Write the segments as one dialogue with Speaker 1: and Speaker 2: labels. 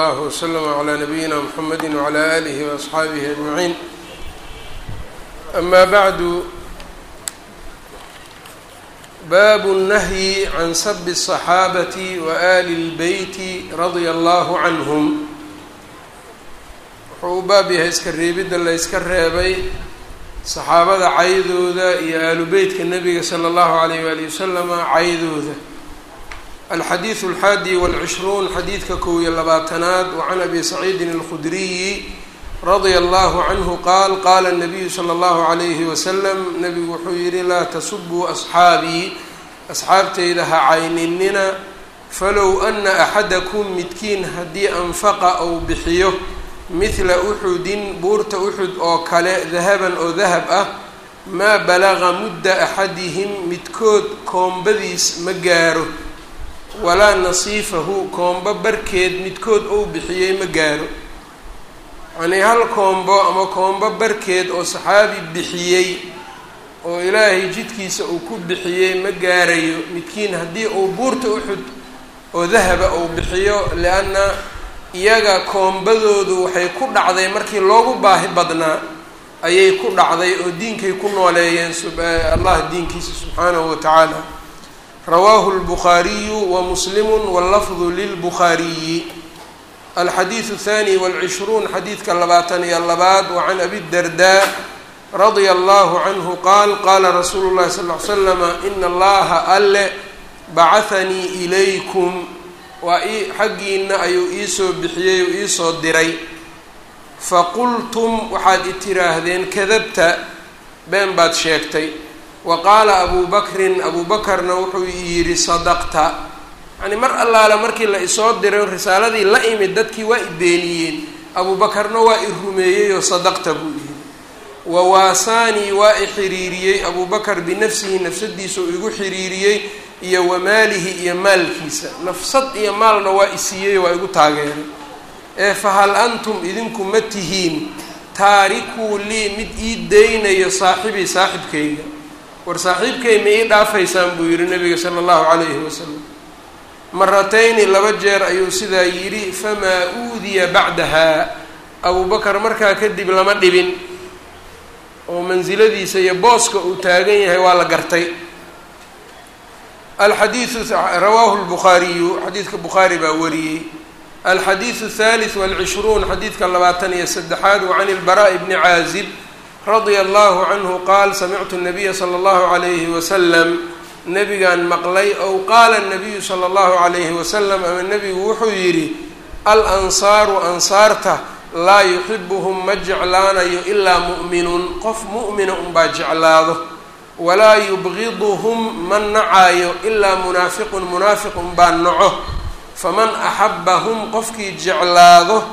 Speaker 1: اllah wslm عlى nabiyina mxamedi wعlى alih وaصxaabihi aجmaعiin ama bعdu bab الnahyi can sb الصaxaabaةi وali اlbeyti radيa اllah canhm wuxuu u baab yahay iska reebidda la yska reebay saxaabada caydooda iyo aalu beytka nabiga slى اllahu عalayh wali waslama caydooda alxadiidu alxaadi walcishruun xadiidka kow iyo labaatanaad wacan abi saciidin alkhudriyi radia allahu canhu qaal qaala nabiyu sala allahu calayhi wasalam nabigu wuxuu yihi laa tasubuu asxaabii asxaabteyda ha cayninina falow ana axadakum midkiin haddii anfaqa ou bixiyo midla uxudin buurta uxud oo kale dahaban oo dahab ah maa balaga mudda axadihim midkood koombadiis ma gaaro walaa nasiifahu koombo barkeed midkood ou bixiyey ma gaaro yacnii hal koombo ama koombo barkeed oo saxaabi bixiyey oo ilaahay jidkiisa uu ku bixiyey ma gaarayo midkiin haddii uu buurta uxud oo dahaba uu bixiyo lianna iyaga koombadoodu waxay ku dhacday markii loogu baahi badnaa ayay ku dhacday oo diinkay ku nooleeyeen allah diinkiisa subxaanahu wa tacaala rawaahu اlbukhaariyu wamuslimu wاllafdu lilbukhaariyi alxadiidu الthani wاlcishruun xadiidka labaatan iyo labaad wacan abi dardaa radia allahu canhu qaal qaala rasuulu llahi sal l slama ina allaha alle bacahanii ilaykum waa i xaggiina ayuu iisoo bixiyey oo iisoo diray faqultum waxaad i tiraahdeen kadabta been baad sheegtay wa qaala abu bakrin abu bakarna wuxuu yidhi sadaqta. Yacnii mar allaale markii la isoo diray risaaladii la imid dadkii waa i beeniyeen. Abu bakarna waa i rumeeyey oo sadaqta buu yidhi. Wa waasaanii waa i xiriiriyey. Abu bakar binafsihi nafsadiisa uu igu xiriiriyey iyo wa maalihi iyo maalkiisa. Nafsad iyo maalna waa i siiyey waa igu taageeray. Ee fahal antum idinku ma tihiin? Taarikuu lii mid ii daynayo saaxibii saaxibkayga war saaxiibkay ma ii dhaafaysaan buu yihi nabiga sala allahu calayhi wasalam maratayni laba jeer ayuu sidaa yidhi famaa uudiya bacdahaa? Abubakar markaa kadib lama dhibin. Oo mansiladiisa iyo booska uu taagan yahay waa la gartay. Alxadiidu rawaahu lbukhaariyu xadiidka bukhaari baa wariyey. Alxadiidu athalith walcishruun xadiidka labaatan iyo saddexaad wacan ilbaraa'i bni caazib radia allahu canhu qaal samictu nabiya sala allahu calayhi wasalam nabigaan maqlay ow qaala nabiyu sala allahu calayhi wasalam ama nebigu wuxuu yidhi al ansaaru ansaarta laa yuxibuhum ma jeclaanayo ilaa mu'minun. Qof mu'mina unbaa jeclaado. Walaa yubgiduhum ma nacaayo ilaa munaafiqun. Munaafiq unbaa naco. Faman axabahum qofkii jeclaado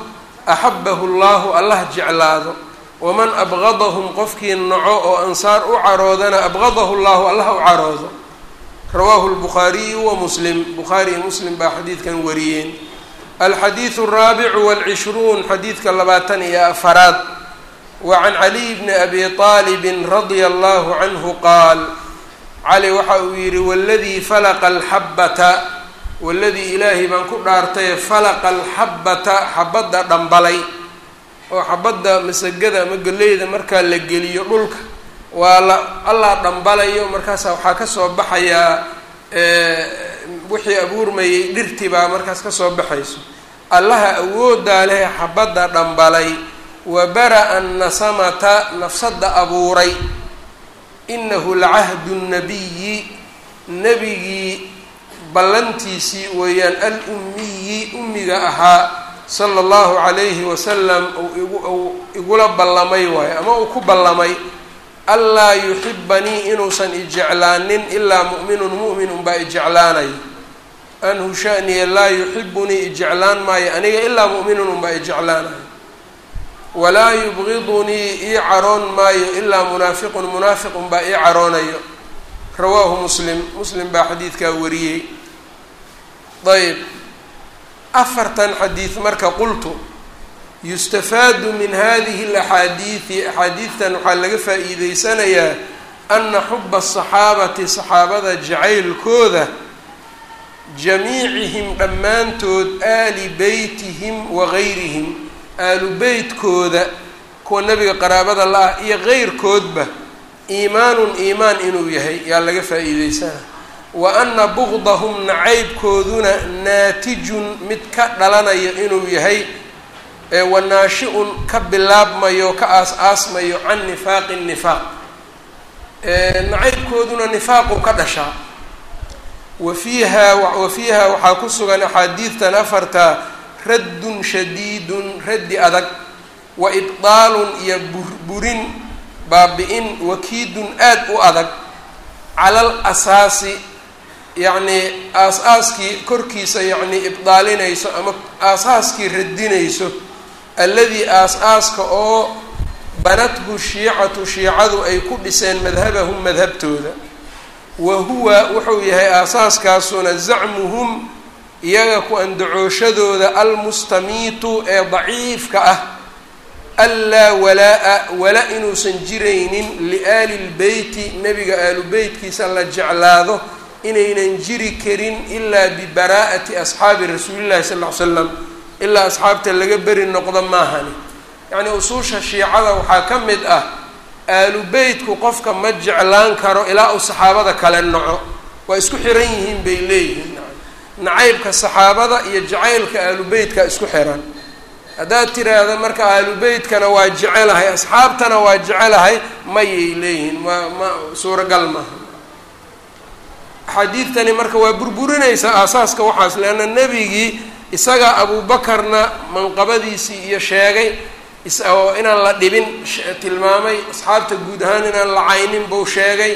Speaker 1: axabahu llahu allah jeclaado waman abgadahum qofkii naco oo ansaar u caroodana abgadahu llahu allah u caroodo. Rawaahu lbukhaariyu wa muslim. Bukhaari iyo muslim baa xadiidkan wariyeen. Alxadiidu alraabicu walcishruun xadiidka labaatan iyo afaraad. Wa can caliy bni abi aalibin radia allahu canhu qaal cali waxa uu yidhi waladii falaqa alxabata waladii ilaahay baan ku dhaartaye falaqa alxabata xabadda dhambalay oo xabadda masagada ama galleyda markaa la geliyo dhulka. Waa la allaa dhambalayo markaasa waxaa ka soo baxayaa wixii abuurmayay dhirtii baa markaas ka soo baxayso. Allaha awoodaa leh xabadda dhambalay. Wa bara-a nasamata nafsadda abuuray. Inahu lacahdu nabiyi nebigii ballantiisii weeyaan al-ummiyi ummiga ahaa sala allahu calayhi wasalam igula ballamay waayo ama uu ku ballamay anlaa yuxibanii inuusan ijeclaanin ilaa mu'minun mu'min unbaa ijeclaanayo anhu shaniya laa yuxibunii ijeclaan maayo aniga ilaa mu'minun unbaa ijeclaanayo walaa yubgidunii ii caroon maayo ilaa munaafiqun munaafiq unbaa ii caroonayo rawaahu muslim muslim baa xadiidkaa wariyey. Ayb afartan xadiid marka qultu yustafaadu min hadihi alaxaadiidi axaadiidtan waxaa laga faa-iideysanayaa ana xuba asaxaabati saxaabada jacaylkooda jamiicihim dhammaantood aali beytihim wa gayrihim aalu beytkooda kuwa nebiga qaraabada la-ah iyo qeyrkoodba iimaanun iimaan inuu yahay yaa laga faa-iideysana wa ana bugdahum nacaybkooduna naatijun mid ka dhalanayo inuu yahay wa naashi-un ka bilaabmayo ka aas-aasmayo can nifaaqi nifaaq. Nacaybkooduna nifaaqu ka dhashaa. Wa fiiha wa fiiha waxaa ku sugan axaadiidtan afarta raddun shadiidun raddi adag. Wa ibdaalun iyo burburin baabi'in wakiidun aad u adag. Calal asaasi yacnii aas-aaskii korkiisa yacnii ibdaalinayso ama aasaaskii radinayso alladii aas-aaska oo banathu shiicatu shiicadu ay ku dhiseen madhabahum madhabtooda wa huwa wuxuu yahay aasaaskaasuna zacmuhum iyaga ku andacooshadooda almustamiitu ee daciifka ah anlaa walaa-a wala inuusan jiraynin liaali lbeyti nebiga aalu beytkiisa la jeclaado inaynan jiri karin ilaa bibaraa'ati asxaabi rasuulillahi sal ll slam ilaa asxaabta laga beri noqdo maahani. Yacnii usuusha shiicada waxaa ka mid ah aalu beytku qofka ma jeclaan karo ilaa uu saxaabada kale naco waa isku xiran yihiin bay leeyihiin. Nacaybka saxaabada iyo jacaylka aalu beytka isku xiran. Haddaad tiraahda marka aalu beytkana waa jecelahay asxaabtana waa jecelahay mayay leeyihiin. Ma ma suuragal maaha axaadiidtani marka waa burburinaysaa aasaaska waxaas leanna nebigii isagaa abuubakarna manqabadiisii iyo sheegay oo inaan la dhibin tilmaamay asxaabta guud ahaan inaan la caynin buu sheegay.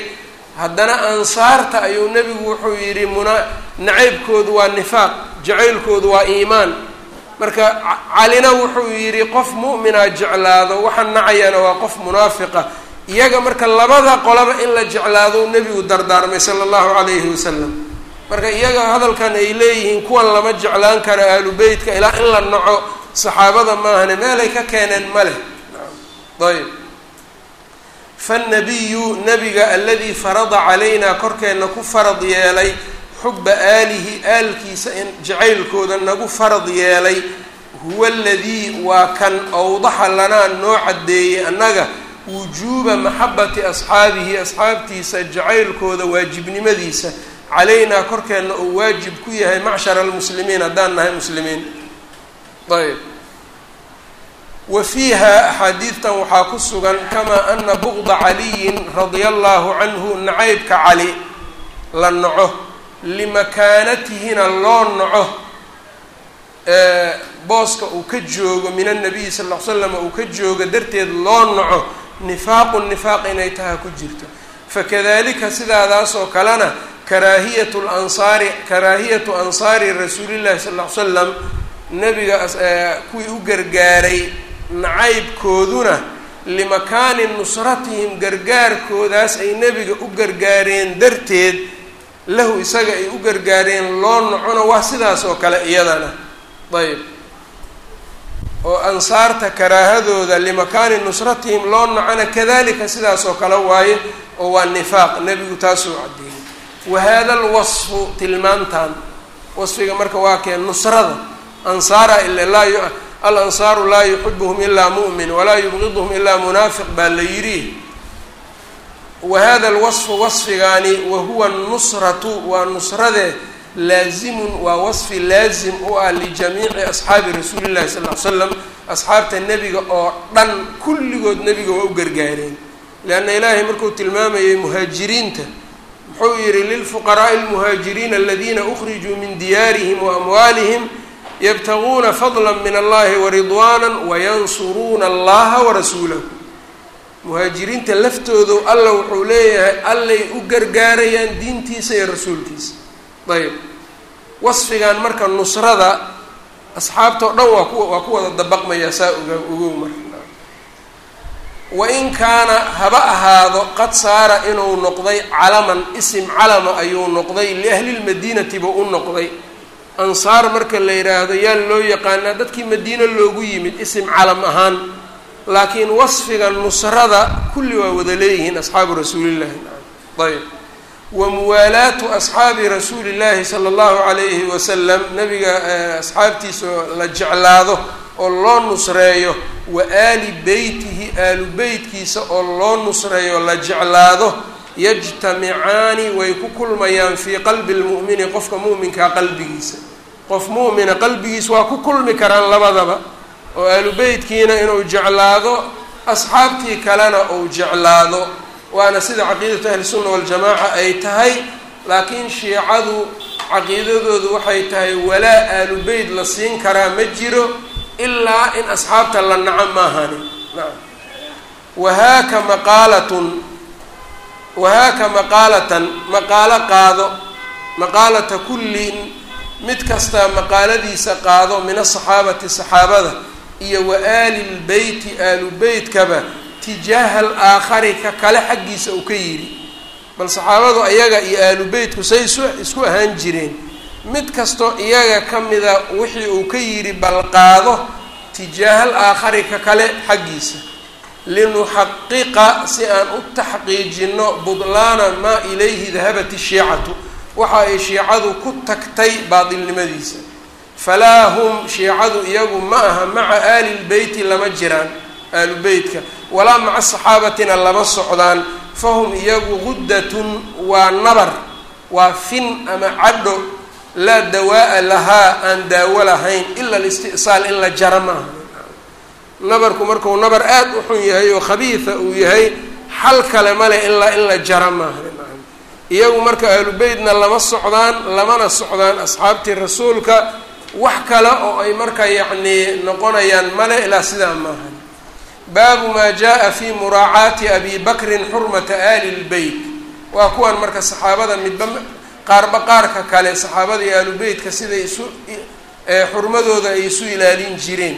Speaker 1: Haddana ansaarta ayuu nebigu wuxuu yidhi muna nacaybkoodu waa nifaaq jacaylkoodu waa iimaan. Marka calina wuxuu yidhi qof mu'minaa jeclaado waxa nacayana waa qof munaafiqa iyaga marka labada qolaba in la jeclaado nebigu dardaarmay sala allahu calayhi wasalam marka iyaga hadalkan ay leeyihiin kuwan lama jeclaan karo aalu beytka ilaa in la naco saxaabada maahane meelay ka keeneen ma leh. Ayb fannabiyu nabiga aladii farada calaynaa korkeenna ku farad yeelay xuba aalihi aalkiisa in jacaylkooda nagu farad yeelay huwa aladii waa kan awdaxa lanaa noo caddeeyey annaga wujuuba maxabati asxaabihi asxaabtiisa jacaylkooda waajibnimadiisa. Calaynaa korkeenna uu waajib ku yahay macshara almuslimiin haddaan nahay muslimiin. Ayb. Wa fiiha axaadiidtan waxaa ku sugan kamaa ana bugda caliyin radia allahu canhu nacaybka cali la naco limakaanatihina loo naco booska uu ka joogo min annabiyi sal ly slam uu ka joogo darteed loo naco nifaaqu nifaaq inay taha ku jirto. Fakadalika sidaadaasoo kalena karaahiyatu lansaari karaahiyatu ansaari rasuulillahi sal ly slam nabiga kuwii u gargaaray nacaybkooduna limakaani nusratihim gargaarkoodaas ay nebiga u gargaareen darteed lahu isaga ay u gargaareen loo nocono waa sidaas oo kale iyadana. Ayb oo ansaarta karaahadooda limakaani nusratihim loo nocona kadalika sidaas oo kale waaye oo waa nifaaq. Nebigu taasuu caddeeyey. Wa hada alwasfu tilmaantan. Wasfiga marka waa kee nusrada. Ansaara ila alansaaru laa yuxibuhum ilaa mu'min walaa yubqiduhum ilaa munaafiq baa la yidhi. Wa hada alwasfu wasfigaani wa huwa nusratu waa nusradee laazimun waa wasfi laazim u ah lijamiici asxaabi rasuuli llahi sal ly slam asxaabta nebiga oo dhan kulligood nebiga waa u gargaareen leanna ilaahay markuu tilmaamayay muhaajiriinta muxuu yihi lilfuqaraa'i almuhaajiriina aladiina ukhrijuu min diyaarihim wa amwaalihim yabtaguuna fadla min allahi waridwaana wayansuruuna allaha warasuulahu muhaajiriinta laftoodu alla wuxuu leeyahay allay u gargaarayaan diintiisa iyo rasuulkiisa ayb. Wasfigan marka nusrada asxaabta o dhan waa ku waa ku wada dabaqmayaa saa oga ogow marka wain kaana haba ahaado qad saara inuu noqday calaman isim calama ayuu noqday liahli lmadiinati buu u noqday. Ansaar marka la yidhaahdo yaa loo yaqaanaa dadkii madiine loogu yimid isim calam ahaan. Laakiin wasfiga nusrada kulli waa wada leeyihiin asxaabu rasuulillahi ayb wa muwaalaatu asxaabi rasuuli llaahi sala allahu calayhi wasalam nabiga asxaabtiisa oo la jeclaado oo loo nusreeyo wa aali beytihi aalu beytkiisa oo loo nusreeyo la jeclaado yajtamicaani way ku kulmayaan fii qalbi lmu'mini qofka mu'minkaa qalbigiisa. Qof mu'mina qalbigiisa waa ku kulmi karaan labadaba oo aalu beytkiina inuu jeclaado asxaabtii kalena uu jeclaado waana sida caqiidatu ahlisunna waljamaaca ay tahay laakiin shiicadu caqiidadoodu waxay tahay walaa aalu beyt la siin karaa ma jiro ilaa in asxaabta la naco maahani. Nacam wahaaka maqaalatun wahaaka maqaalatan maqaalo qaado maqaalata kullin mid kastaa maqaaladiisa qaado min asaxaabati saxaabada iyo wa aali lbeyti aalu beytkaba tijaaha alaakhari ka kale xaggiisa uu ka yidhi. Bal saxaabadu iyaga iyo aalu beytku say isku ahaan jireen. Mid kastoo iyaga ka mida wixii uu ka yidhi bal qaado tijaahal aakhari ka kale xaggiisa. Linuxaqiqa si aan u taxqiijino budlaana maa ilayhi dahabat ishiicatu waxa ay shiicadu ku tagtay baatilnimadiisa falaa hum shiicadu iyagu ma aha maca aali lbeyti lama jiraan aalu beytka walaa maca saxaabatina lama socdaan fahum iyagu guddatun waa nabar waa fin ama cadho laa dawaa'a lahaa aan daawo lahayn ila alisti'saal in la jara maaha. Nabarku markuu nabar aada u xun yahay oo khabiida uu yahay xal kale male ilaa in la jara maaha. Iyagu marka aalubeytna lama socdaan lamana socdaan asxaabtii rasuulka wax kale oo ay marka yacnii noqonayaan male ilaa sidaa maaha baabu maa jaa fi muraacaati abi bakrin xurmata aali lbeyt. Waa kuwan marka saxaabada midba qaarba qaarka kale saxaabada iyo aalubeytka siday isu xurmadooda ay isu ilaalin jireen.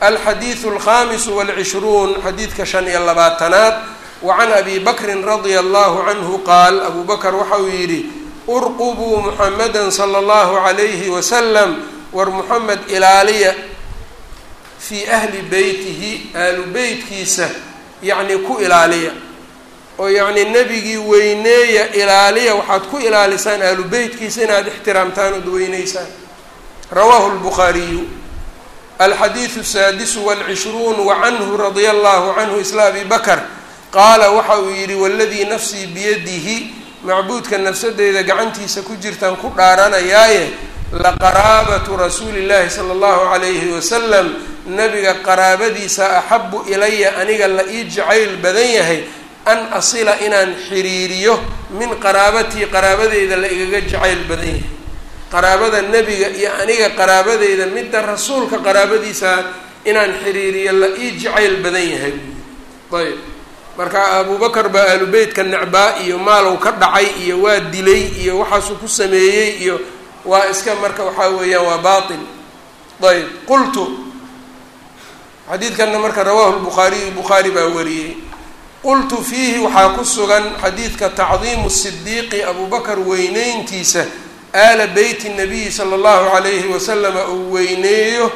Speaker 1: Alxadiidu alkhamisu walcishruun xadiidka shan iyo labaatanaad. Wa can abi bakrin radia allahu canhu qaal abu bakr waxa uu yidhi urqubuu muxamada sala allahu calayhi wasalam war muxamed ilaaliya fii ahli beytihi aalu beytkiisa yacni ku ilaaliya. oo yacni nebigii weyneeya ilaaliya waxaad ku ilaalisaan aalu beytkiisa inaad ixtiraamtaan ood weyneysaan rawaahu lbukhaariyu alxadiidu asaadisu walcishruun wa canhu radia allahu canhu isla abi bakr qaala waxa uu yidhi waladii nafsii biyadihi macbuudka nafsadeyda gacantiisa ku jirtaan ku dhaaranayaaye laqaraabatu rasuuli llaahi sala allahu calayhi wasalam nabiga qaraabadiisa axabu ilaya aniga la ii jacayl badan yahay an asila inaan xiriiriyo min qaraabatii qaraabadeyda la igaga jacayl badan yahay. Qaraabada nebiga iyo aniga qaraabadeyda midda rasuulka qaraabadiisa inaan xiriiriyo la ii jacayl badan yahay. Ayb. Marka abubakar baa aalubeytka necbaa iyo maalow ka dhacay iyo waa dilay iyo waxaasuu ku sameeyey iyo waa iska marka waxaa weeyaan waa batil ayb. Qultu xadiidkanna marka rawahu lbukhaariyu bukhaari baa wariyey. qultu fiihi waxaa ku sugan xadiidka tacdiimu sidiiqi abubakar weyneyntiisa aala beyti nabiyi sala allahu calayhi wasalama uu weyneeyo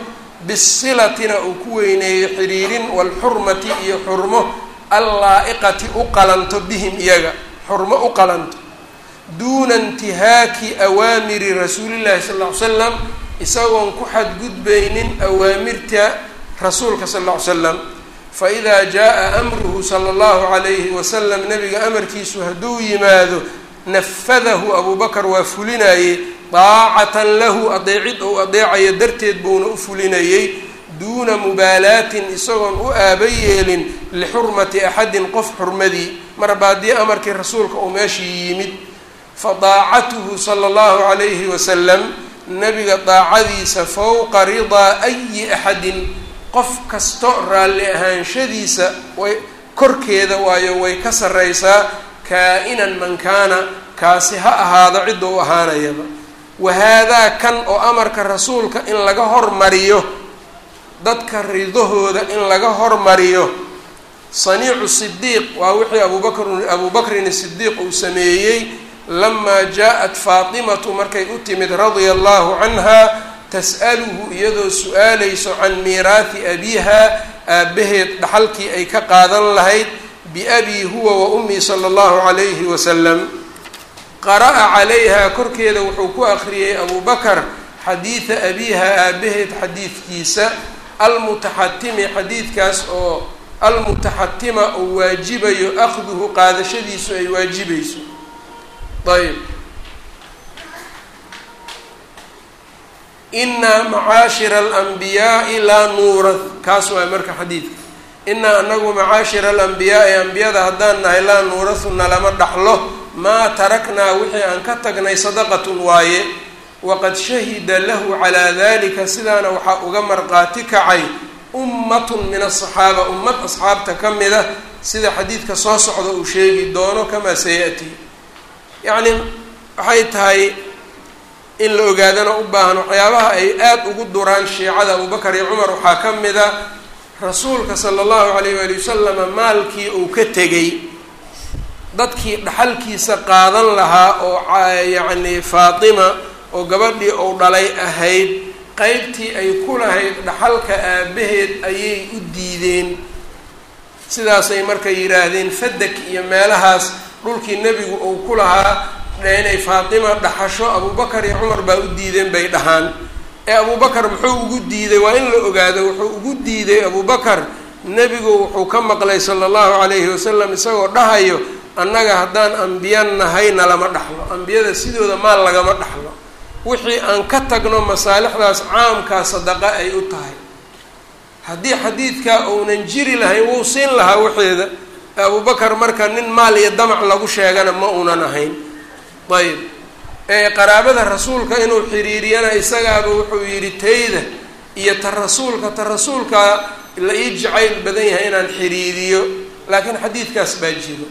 Speaker 1: bisilatina uu ku weyneeyo xiriirin walxurmati iyo xurmo allaa-iqati u qalanto bihim iyaga xurmo u qalanto. duuna intihaaki awaamiri rasuulillahi sal ll ly slam isagoon ku xadgudbaynin awaamirta rasuulka sal ll ly slam faidaa jaa amruhu sala allahu calayhi wasalam nabiga amarkiisu hadduu yimaado nafadahu abubakar waa fulinayey daacatan lahu adeecid ou adeecayo darteed buuna u fulinayey duuna mubaalaatin isagoon u aaba yeelin lixurmati axadin qof xurmadii. Marba haddii amarkii rasuulka uu meeshii yimid fa daacatuhu sala allahu calayhi wasalam nabiga daacadiisa fowqa ridaa ayi axadin qof kasto raalli ahaanshadiisa way korkeeda waayo way ka sarreysaa kaa-inan man kaana kaasi ha ahaado cidda u ahaanayaba. Wahaadaa kan oo amarka rasuulka in laga hormariyo dadka ridahooda in laga hormariyo. Saniicu sidiiq waa wixii abubakr abubakrin sidiiq uu sameeyey lamaa jaa-at faatimatu markay u timid radia allahu canha tas'aluhu iyadoo su'aalayso can miiraathi abiiha aabbaheed dhaxalkii ay ka qaadan lahayd biabii huwa wa ummii sala allahu calayhi wasalam qara'a calayha korkeeda wuxuu ku akhriyey abu bakar xadiida abiiha aabaheed xadiidkiisa almutaxatimi xadiidkaas oo almutaxatima oo waajibayo akhduhu qaadashadiisu ay waajibayso ayb inaa macaashira alanbiyaai laa nuurad kaas waay marka xadiidka. Inaa anagu macaashira alambiyaai ambiyada haddaan nahay laa nuurahu nalama dhaxlo. Maa taraknaa wixii aan ka tagnay sadaqatun waaye. Waqad shahida lahu calaa dalika sidaana waxaa uga marqaati kacay. Ummatun min asaxaaba ummad asxaabta ka mid a sida xadiidka soo socda uu sheegi doono kamaa sayati. Yacni waxay tahay in la ogaadana u baahan waxyaabaha ay aada ugu duraan shiicada abubakar iyo cumar. Waxaa ka mid a rasuulka sala allahu calayh waali wasalama maalkii uu ka tegay dadkii dhaxalkiisa qaadan lahaa oo yacni faatima oo gabadhii uu dhalay ahayd qeybtii ay ku lahayd dhaxalka aabaheed ayay u diideen. Sidaasay marka yidhaahdeen fadak iyo meelahaas dhulkii nebigu uu ku lahaa inay faatima dhaxasho abubakar iyo cumar baa u diideen bay dhahaan. Ee abubakar muxuu ugu diiday? Waa in la ogaado wuxuu ugu diiday abubakar nebigu wuxuu ka maqlay sala allahu calayhi wasalam isagoo dhahayo annaga haddaan ambiya nahayna lama dhaxlo. Ambiyada sidooda maal lagama dhaxlo. Wixii aan ka tagno masaalixdaas caamkaa sadaqa ay u tahay. Haddii xadiidkaa uunan jiri lahayn wuu siin lahaa waxeeda abubakar marka nin maal iyo damac lagu sheegana ma uunan ahayn ayb qaraabada rasuulka inuu xiriiriyana isagaaba wuxuu yidhi tayda iyo ta rasuulka ta rasuulka la ii jacayl badan yahay inaan xiriiriyo. Laakiin xadiidkaas baa jiro.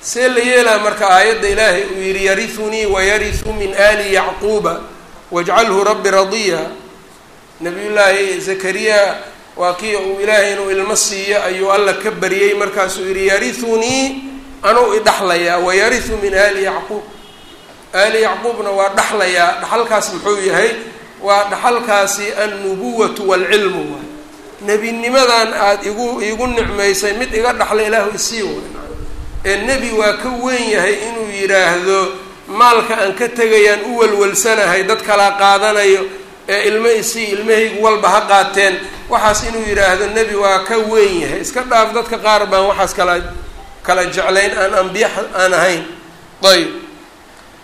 Speaker 1: See la yeelaa marka aayadda ilaahay uu yidhi yarisunii wayarisu min aali yacquuba wajcalhu rabbi radiya. Nabiyullaahi zakariya waa kii uu ilaahay inuu ilmo siiyo ayuu alla ka baryey markaasuu yidhi yarisunii anuu idhaxlayaa wayarisu min aali yacquub aali yacquubna waa dhaxlayaa dhaxalkaas muxuu yahay? Waa dhaxalkaasi annubuwatu waalcilmu waay nebinimadan aada igu iigu nicmaysay mid iga dhaxla ilaahu isii way ee nebi waa ka weyn yahay inuu yidhaahdo maalka aan ka tegayaan u walwalsanahay dad kala qaadanayo ee ilmo isii ilmahaygu walba ha qaateen. Waxaas inuu yidhaahdo nebi waa ka weyn yahay. Iska dhaaf dadka qaar baan waxaas kala kala jeclayn aan ambiya aan ahayn. Ayb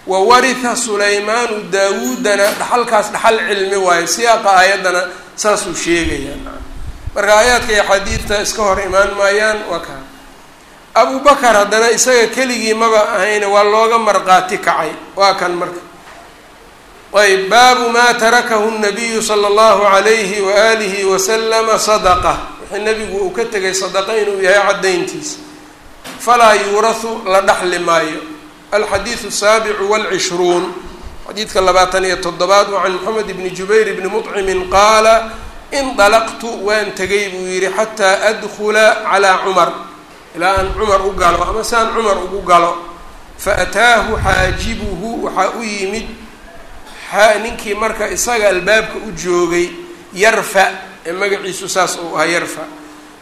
Speaker 1: wa waritha sulaymaanu daawuudana dhaxalkaas dhaxal cilmi waayo siyaaqa aayaddana saasuu sheegayaa marka aayaadka iyo xadiidta iska hor imaan maayaan waa kaa abu bakar haddana isaga keligii maba ahayne waa looga marqaati kacay. Waa kan marka. Ayb baabu maa tarakahu nabiyu sala allahu alayhi waalihi wasalama sadaqa. Wixii nabigu uu ka tegay sadaqa inuu yahay caddayntiisa falaa yuurahu la dhaxli maayo alxadiidu asaabicu walcishruun xadiidka labaatan iyo toddobaad wa can moxamed bni jubayr bni muطcimin qaala indalaqtu waan tegay buu yidhi xataa adkula calaa cumar ilaa aan cumar u galo ama saan cumar ugu galo faataahu xaajibuhu waxaa u yimid ninkii marka isaga albaabka u joogay yarfa ee magaciisu saas uu ahaa yarfa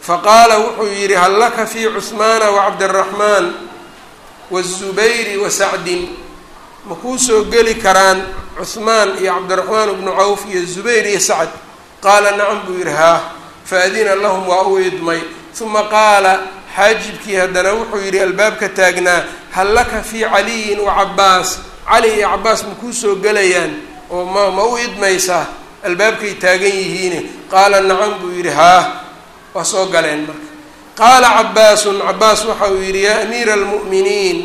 Speaker 1: faqaala wuxuu yidhi hal laka fii cuhmaana wacabdiraxmaan wazubayri wa sacdin ma kuu soo geli karaan cuhmaan iyo cabdiraxmaan bnu cawf iyo zubayr iyo sacd qaala nacam buu yidhi haah faadina lahum waa u idmay uma qaala xaajibkii haddana wuxuu yidhi albaabka taagnaa hal laka fii caliyin wa cabbaas cali iyo cabbaas ma kuu soo gelayaan oo ma ma u idmaysaa albaabkay taagan yihiine qaala nacam buu yidhi haah waa soo galeen marka qaala cabaasun cabaas waxa uu yidhi yaa amiira almu'miniin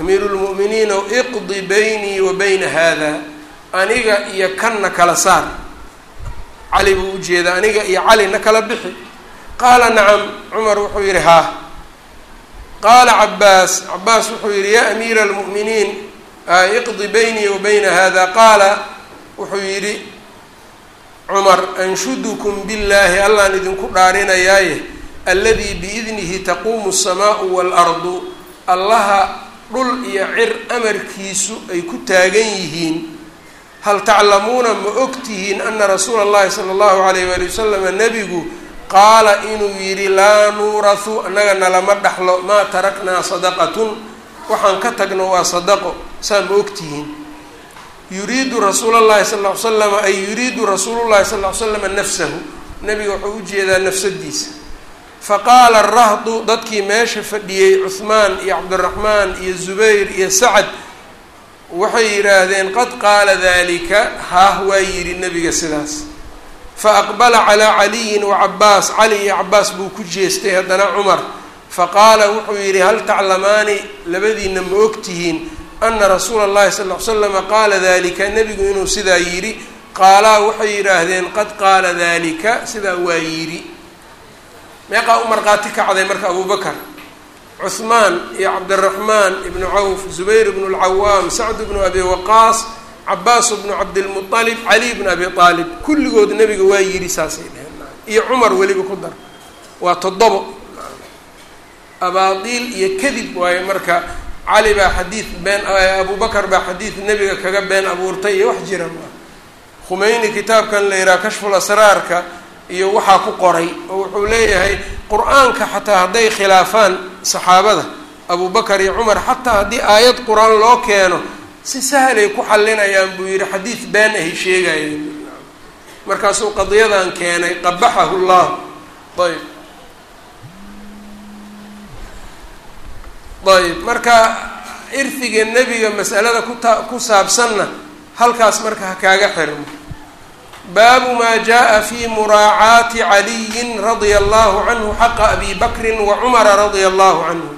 Speaker 1: amiiru lmu'miniinow iqdi baynii wa bayna haada aniga iyo kanna kala saar. Cali buu u jeedaa aniga iyo cali na kala bixi. Qaala nacam cumar wuxuu yidhi haah qaala cabaas cabaas wuxuu yidhi yaa amiira almu'miniin iqdi baynii wa bayna hada qaala wuxuu yidhi cumar anshudukum billaahi allaan idinku dhaarinayaaye alladii biidnihi taquumu asamaau waalardu allaha dhul iyo cir amarkiisu ay ku taagan yihiin. Hal taclamuuna ma og tihiin ana rasuula allahi sala allahu alayh waali wasalama nebigu qaala inuu yidhi laa nuurahu annaga nalama dhaxlo maa taraknaa sadaqatun. Waxaan ka tagno waa sadaqo saa ma ogtihiin yuriidu rasuula llahi sal ly slama ay yuriidu rasuulu llahi sal ly slama nafsahu. Nabiga wuxuu u jeedaa nafsadiisa faqaala arahdu dadkii meesha fadhiyey cuhmaan iyo cabdiraxmaan iyo zubayr iyo sacad waxay yidhaahdeen qad qaala dalika haah waa yidhi nebiga sidaas. Faaqbala calaa caliyin wacabaas cali iyo cabaas buu ku jeestay haddana cumar. Faqaala wuxuu yidhi hal taclamaani labadiina ma ogtihiin ana rasuula اllahi sal l slama qaala dalika nebigu inuu sidaa yidhi? Qaalaa waxay yidhaahdeen qad qaala dalika sidaa waa yidhi meeqaa u markhaati kacday marka abubakar cuhmaan iyo cabdiraxmaan ibnu cawf zubayr bnu lcawaam sacd bnu abi waqaas cabaas bnu cabdilmualib cali bnu abi aalib kulligood nebiga waa yidhi saasay dheheen iyo cumar weliba ku dar. Waa toddobo. Abaadiil iyo kadib waaye marka cali baa xadiid been abubakar baa xadiid nebiga kaga been abuurtay iyo wax jira maa khumeyni kitaabkan la yidhaha kashful asraarka iyo waxaa ku qoray oo wuxuu leeyahay qur'aanka xataa hadday khilaafaan saxaabada abubakar iyo cumar xataa haddii aayad qur'aan loo keeno si sahlay ku xalinayaan buu yidhi xadiid been ahy sheegayeen markaasuu qadiyadan keenay qabaxahu llah ayb. Ayb. Marka irfiga nebiga masalada kuta ku saabsanna halkaas marka ha kaaga xirmo baabu maa jaءa fi muraacaati caliyin radia allahu canhu xaqa abi bakrin wa cumara radia allahu canhu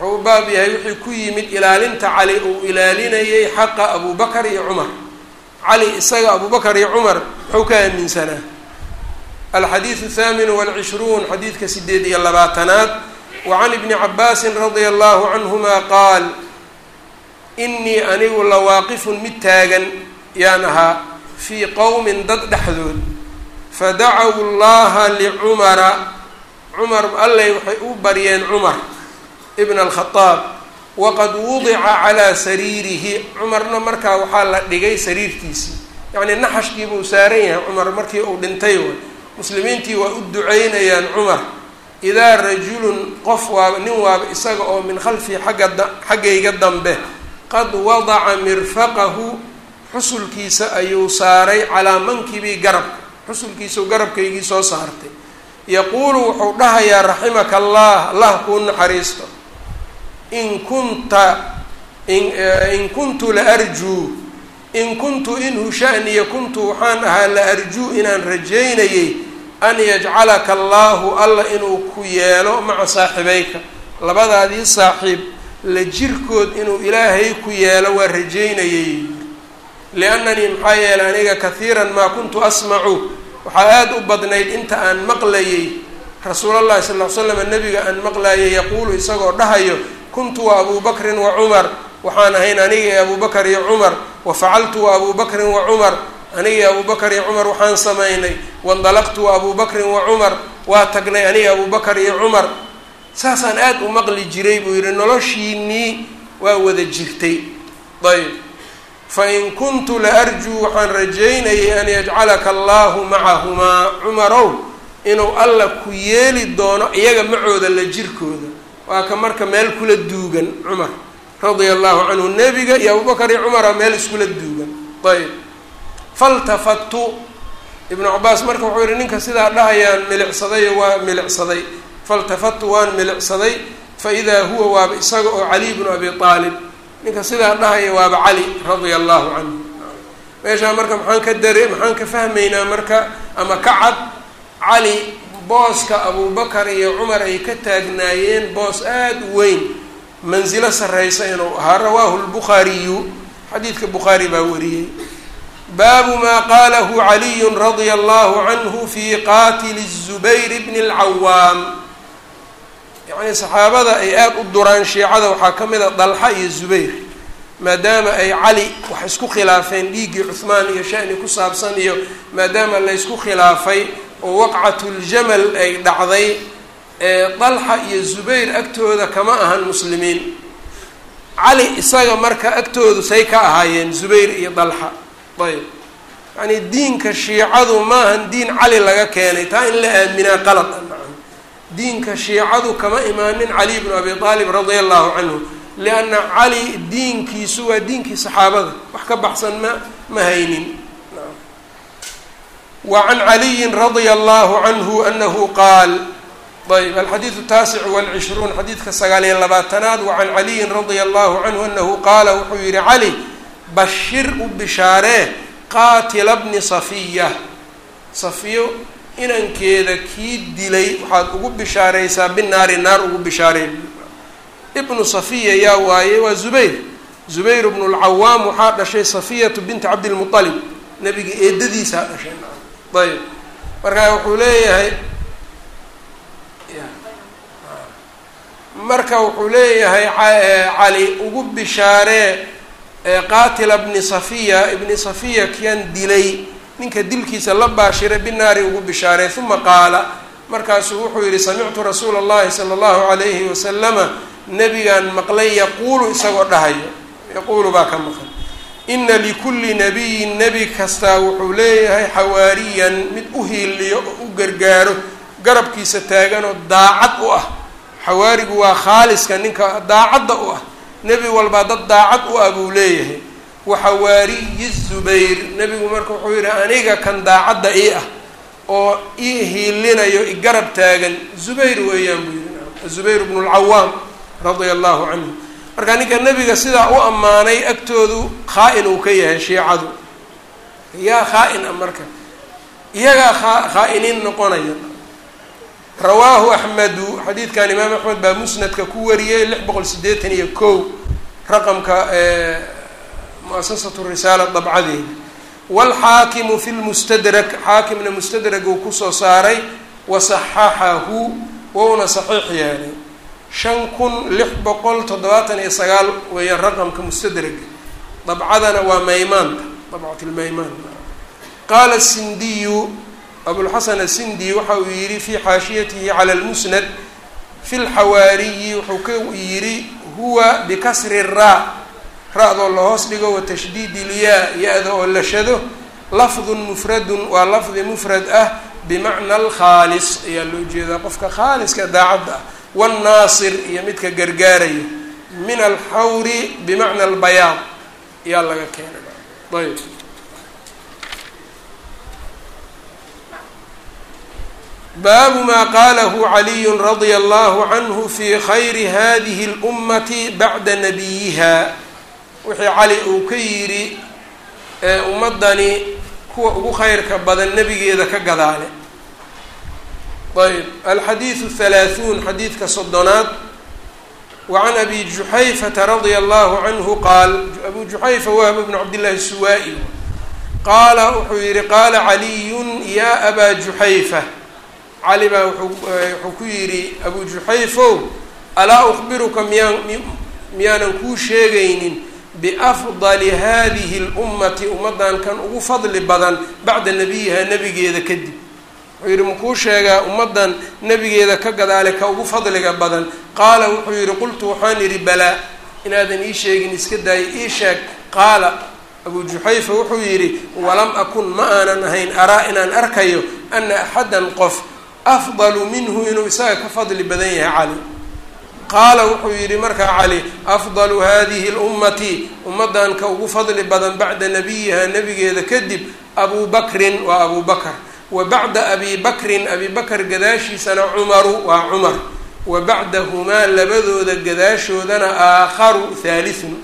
Speaker 1: wuxuu baab yahay wixii ku yimid ilaalinta cali uu ilaalinayay xaqa abu bakar iyo cumar cali isaga abu bakar iyo cumar muxuu ka aaminsanaa alxadiidu thaaminu walcishruun xadiidka sideed iyo labaatanaad wacan ibni cabaasin radia allahu canhuma qaal inii anigu lawaaqifun mid taagan yaan ahaa fii qowmin dad dhexdood. Fadacaw llaha licumara cumar allay waxay u baryeen cumar ibn alkhadaab waqad wudica calaa sariirihi. Cumarna markaa waxaa la dhigay sariirtiisii. Yacnii naxashkii buu saaran yahay cumar markii uu dhintay way muslimiintii waa u duceynayaan cumar. Idaa rajulun qof waaba nin waaba isaga oo min khalfii xagga xaggayga dambe. Qad wadaca mirfaqahu xusulkiisa ayuu saaray calaa mankibii garabka. Xusulkiisau garabkaygii soo saartay. Yaquulu wuxuu dhahayaa raximaka allah allah kuu naxariisto. In kunta in kuntu la arjuu. In kuntu inhu shaniya kuntu waxaan ahaa la arjuu inaan rajaynayay an yajcalaka allaahu alla inuu ku yeelo maca saaxibayka. Labadaadii saaxiib la jirkood inuu ilaahay ku yeelo waa rajaynayay liannanii maxaa yeelay aniga kahiiran maa kuntu asmacu waxaa aada u badnayd inta aan maqlayay rasuulallahi sal ll slam nabiga aan maqlayay yaquulu isagoo dhahayo kuntu wa abuu wa cumar waxaan ahayn aniga iyo abuu bakar iyo cumar wa facaltu wa abuu bakrin wa cumar aniga iyo abuu bakar iyo cumar waxaan samaynay waindalaqtu wa abuu wa cumar waa tagnay aniga abuu bakar iyo cumar saasaan aada u maqli jiray buu yidhi noloshiinii waa wada jirtay ayb fain kuntu la arjuu waxaan rajaynayay an yajcalaka allahu macahumaa cumarow inuu alla ku yeeli doono iyaga macooda la jirkooda waa ka marka meel kula duugan cumar radia allahu canhu nebiga iyo abubakar iyo cumara meel iskula duugan ayb faltafatu ibnu cabaas marka wuxuu yihi ninka sidaa dhahayaan milicsadayo waa milicsaday faltafatu waan milicsaday faidaa huwa waaba isaga oo caliy bnu abi aalib ninka sidaa dhahaya waaba cali radia allahu canhu. Meeshaa marka maxaan ka dare maxaan ka fahmaynaa marka ama ka cad cali booska abubakar iyo cumar ay ka taagnaayeen boos aada weyn mansilo sarreysa inuu ahaa rawaahu lbukhaariyu xadiidka bukhaari baa wariyey. Baabu maa qaalahu caliyu radia allahu canhu fi qaatili zubayr bni اlcawaam yacnii saxaabada ay aada u duraan shiicada waxaa ka mid a dalxa iyo zubayr maadaama ay cali wax isku khilaafeen dhiiggii cuhmaan iyo shani ku saabsan iyo maadaama la ysku khilaafay oo waqcatuljamal ay dhacday dalxa iyo zubayr agtooda kama ahan muslimiin. Cali isaga marka agtoodu say ka ahaayeen zubayr iyo dalxa. Ayb. Yacnii diinka shiicadu maahan diin cali laga keenay taa in la aaminaa qalad diinka shiicadu kama imaanin cali bnu abi aalib radia allahu canhu lianna cali diinkiisu waa diinkii saxaabada. Wax ka baxsan ma ma haynin. Wa can caliyin radia allahu canhu anahu qaal ayb alxadiidu taasic walcishruun xadiidka sagaaliyo labaatanaad wa can caliyin radia allahu canhu anahu qaala wuxuu yihi cali bashir u bishaaree qaatila bni safiya. Safiyo inankeeda kii dilay waxaad ugu bishaaraysaa binaari naar ugu bishaareen. Ibnu safiya yaa waaye waa zubayr. Zubayr bnu lcawaam waxaa dhashay safiyatu binti cabdilmualib nabiga eedadiisaa dhashay. Ayb marka wuxuu leeyahay marka wuxuu leeyahay cali ugu bishaaree qaatila bni safiya ibni safiya kian dilay ninka dilkiisa la baashira binaari ugu bishaaray uma qaala markaasuu wuxuu yihi samictu rasuul allahi sala allahu alayhi wasalama nebigaan maqlay yaquulu isagoo dhahayo. Yaquulu baa ka maqan. Ina likulli nabiyin nebi kastaa wuxuu leeyahay xawaariyan mid u hiiliyo oo u gargaaro garabkiisa taaganoo daacad u ah. Xawaarigu waa khaaliska ninka daacadda u ah. Nebi walbaa dad daacad u ah buu leeyahay wa xawaariyi zubayr. Nebigu marka wuxuu yihi aniga kan daacadda ii ah oo ii hiilinayo igarab taagan. Zubayr weeyaan buu yihi zubayr bnu lcawaam radia allahu canhu. Marka ninka nebiga sidaa u ammaanay agtoodu khaa-in uu ka yahay shiicadu. Yaa khaa-in a marka. Iyagaa aa khaa-iniin noqonaya rawaahu axmedu xadiidkan imaam axmed baa musnadka ku wariyey lix boqol sideetan iyo kow raqamka muasasatu risaala dabcadeeda waalxaakimu fi lmustadrak xaakimna mustadrag uu ku soo saaray wasaxaxahu wouna saxiix yeelay shan kun lix boqol toddobaatan iyo sagaal weeyaan raqamka mustadraga dabcadana waa maymaanta dabcat lmaymaan qaala sindiyu abulxasan asindi waxa uu yihi fi xaashiyatihi cala lmusnad fi lxawaariyi wuxuu ka yidhi huwa bikasri raa ra-doo la hoos dhigo wa tashdiidi ilyaa ya-da oo la shado lafdun mufradun waa lafdi mufrad ah bimacna alkhaalis ayaa loo jeedaa qofka khaaliska daacadda ah wاnnaasir iyo midka gargaaraya min alxawri bimacna albayaad ayaa laga keenay. Ayb baabu maa qaalahu caliyu radia allahu canhu fi khayri hadihi اlummati bacda nabiyiha wixii cali uu ka yidhi ummadani kuwa ugu khayrka badan nebigeeda ka gadaale. Ayb alxadiidu halaaثuun xadiidka soddonaad. Wa can abi juxayfata radia allahu canhu qaal abu juxayfa wahb bnu cabdillahi suwaa-i qaala wuxuu yihi qaala caliyun ya abaa juxayfa cali baa wuxuu ku yidhi abu juxayfow alaa ukbiruka miyaan miyaanan kuu sheegaynin biafdali hadihi اlummati ummaddan kan ugu fadli badan bacda nabiyiha nebigeeda kadib. Wuxuu yidhi makuu sheegaa ummaddan nebigeeda ka gadaale ka ugu fadliga badan. Qaala wuxuu yidhi qultu waxaan idhi balaa inaadan ii sheegin iska daaya ii sheeg. Qaala abu juxayfa wuxuu yidhi walam akun ma aanan ahayn araa inaan arkayo ana axadan qof afdalu minhu inuu isaga ka fadli badan yahay cali qaala wuxuu yidhi markaa cali afdalu hadihi اlummati ummaddan ka ugu fadli badan bacda nabiyiha nebigeeda kadib abu bakrin waa abu bakr wa bacda abi bakrin abi bakr gadaashiisana cumaru waa cumar. Wa bacdahumaa labadooda gadaashoodana aakharu haalithun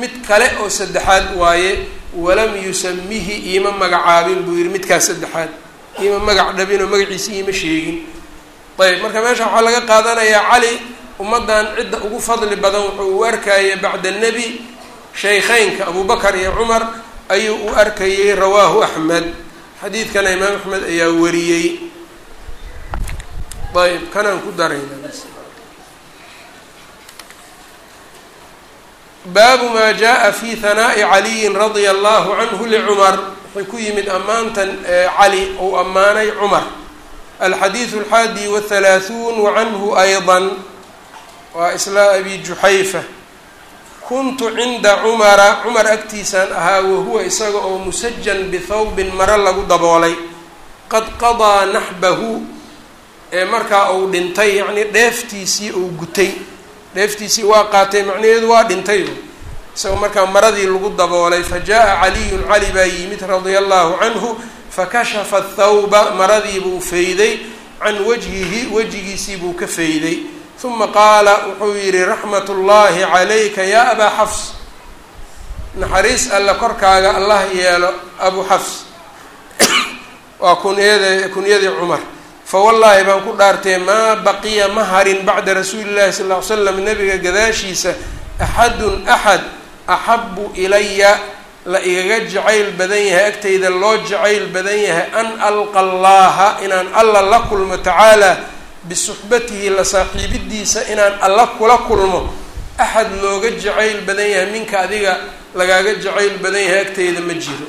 Speaker 1: mid kale oo saddexaad waaye walam yusamihi iima magacaabin buu yihi midkaas saddexaad. Iima magac dhabinoo magaciisa iima sheegin. Ayb marka meesha waxaa laga qaadanayaa cali ummaddan cidda ugu fadli badan wuxuu u arkayay bacda nebi shaykheynka abu bakar iyo cumar ayuu u arkayay rawaahu axmed xadiidkana imaam axmed ayaa wariyey. Ayb kanaan ku darayna. Baabu maa jaa fi hanaa'i caliyin radia allahu canhu licumar wuxuu ku yimid ammaantan cali ou ammaanay cumar. Alxadiidu alxaadi wahalaaثuun wacanhu ayضa waa isla abi juxayfa kuntu cinda cumara cumar agtiisaan ahaa wahuwa isaga oo musajan bithawbin maro lagu daboolay. Qad qadaa naxbahu ee markaa uu dhintay yacnii dheeftiisii uu gutay. Dheeftiisii waa qaatay macnaheedu waa dhintay. Isagoo markaa maradii lagu daboolay fa jaa caliyun cali baa yimid radia allahu canhu fakashafa athawba maradii buu fayday can wajhihi wejigiisii buu ka fayday uma qaala wuxuu yidhi raxmat ullaahi calayka yaa abaa xafs naxariis alle korkaaga allah yeelo abu xafs waa kunyada kunyadii cumar fawallaahi baan ku dhaartee maa baqiya ma harin bacda rasuuli llahi sal ll ly slam nabiga gadaashiisa axadun axad axabu ilaya la igaga jacayl badan yahay agtayda loo jacayl badan yahay an alqa allaha inaan alla la kulmo tacaala bisuxbatihi la saaxiibidiisa inaan alla kula kulmo. Axad looga jacayl badan yahay minka adiga lagaaga jacayl badan yahay agtayda ma jiro.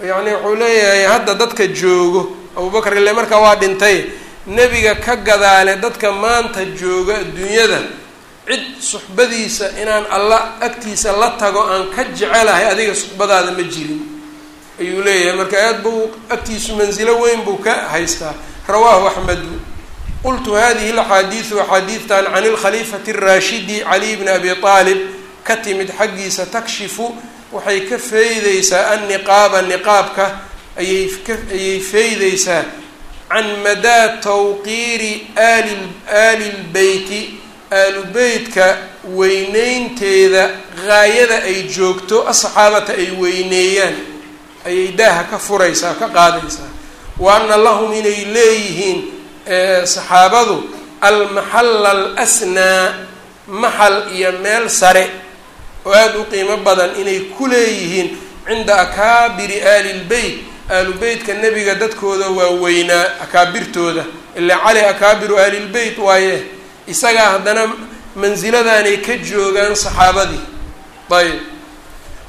Speaker 1: Yacni wuxuu leeyahay hadda dadka joogo abubakar ile markaa waa dhintay nebiga ka gadaale dadka maanta jooga adduunyada cid suxbadiisa inaan alla agtiisa la tago aan ka jecelahay adiga suxbadaada ma jirin. Ayuu leeyahay marka aad buu agtiisu mansilo weyn buu ka haystaa. Rawaahu axmedu qultu hadihi laxaadiidu axaadiidtan can ilkhaliifati araashidi caliy bni abi aalib ka timid xaggiisa takshifu waxay ka feydeysaa anniqaaba niqaabka ayay ayay can madaa tawqiiri ali aali lbeyti aalu beytka weyneynteeda gaayada ay joogto asaxaabata ay weyneeyaan ayay daaha ka furaysaa ka qaadaysaa wa ana lahum inay leeyihiin saxaabadu almaxalla alasnaa maxal iyo meel sare oo aada u qiimo badan inay ku leeyihiin cinda akaabiri aali lbeyt aalu beytka nebiga dadkooda waa weynaa akaabirtooda. Ilaa cali akaabiru ahlilbeyt waaye isagaa haddana mansiladaanay ka joogaan saxaabadii. Ayb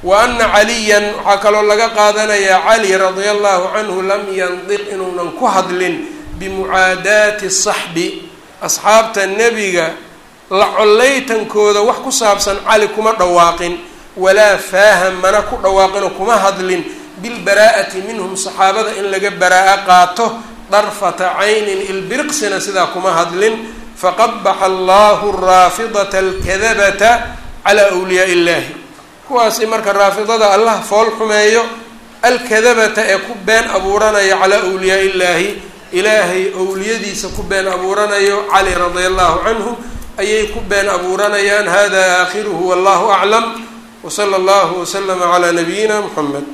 Speaker 1: wa ana caliyan waxaa kaloo laga qaadanayaa cali radia allahu canhu lam yandiq inuunan ku hadlin bimucaadaati saxbi asxaabta nebiga la collaytankooda wax ku saabsan cali kuma dhawaaqin walaa faaham mana ku dhawaaqinoo kuma hadlin bilbaraa'ati minhum saxaabada in laga baraa-o qaato darfata caynin ilbiriqsina sidaa kuma hadlin faqabaxa allahu raafidata alkadabata calaa wliyaa illahi kuwaasi marka raafidada allah fool xumeeyo alkadabata ee ku been abuuranaya calaa wliyaa illaahi ilaahay owliyadiisa ku been abuuranayo cali radia allahu canhu ayay ku been abuuranayaan hada aakhiruhu wallahu aclam wsala allahu waslama calaa nabiyina muxamed